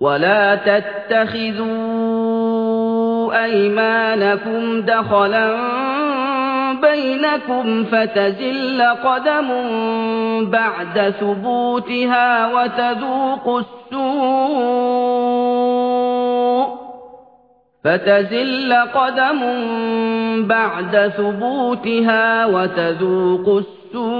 ولا تتخذوا أيمانكم دخلا بينكم فتزل قدم بعد ثبوتها وتذوقوا السوء فتزل قدم بعد ثبوتها وتذوقوا السوء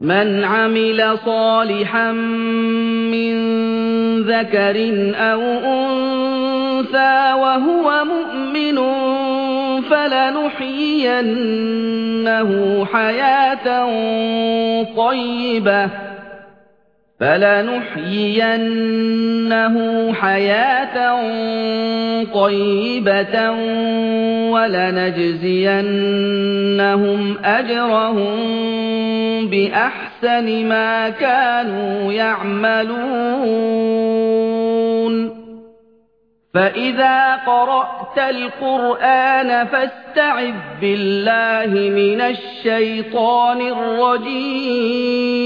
من عمل صالحا من ذكر أو أنثى وهو مؤمن فلنحيينه حياة طيبة. فلنحيينه حياة طيبة ولنجزينهم أجرهم بأحسن ما كانوا يعملون فإذا قرأت القرآن فاستعذ بالله من الشيطان الرجيم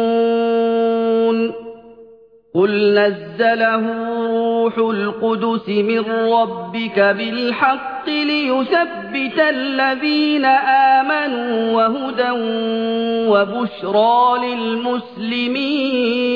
قل نزله روح القدس من ربك بالحق ليثبت الذين آمنوا وهدى وبشرى للمسلمين